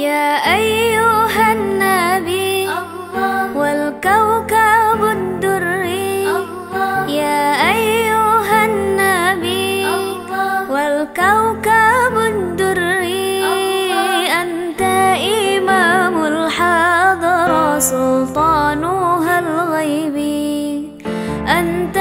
يا أيها النبي والكوكب الدري. يا أيها النبي والكوكب الدري. أنت إمام الحضرة سلطانها الغيبي أنت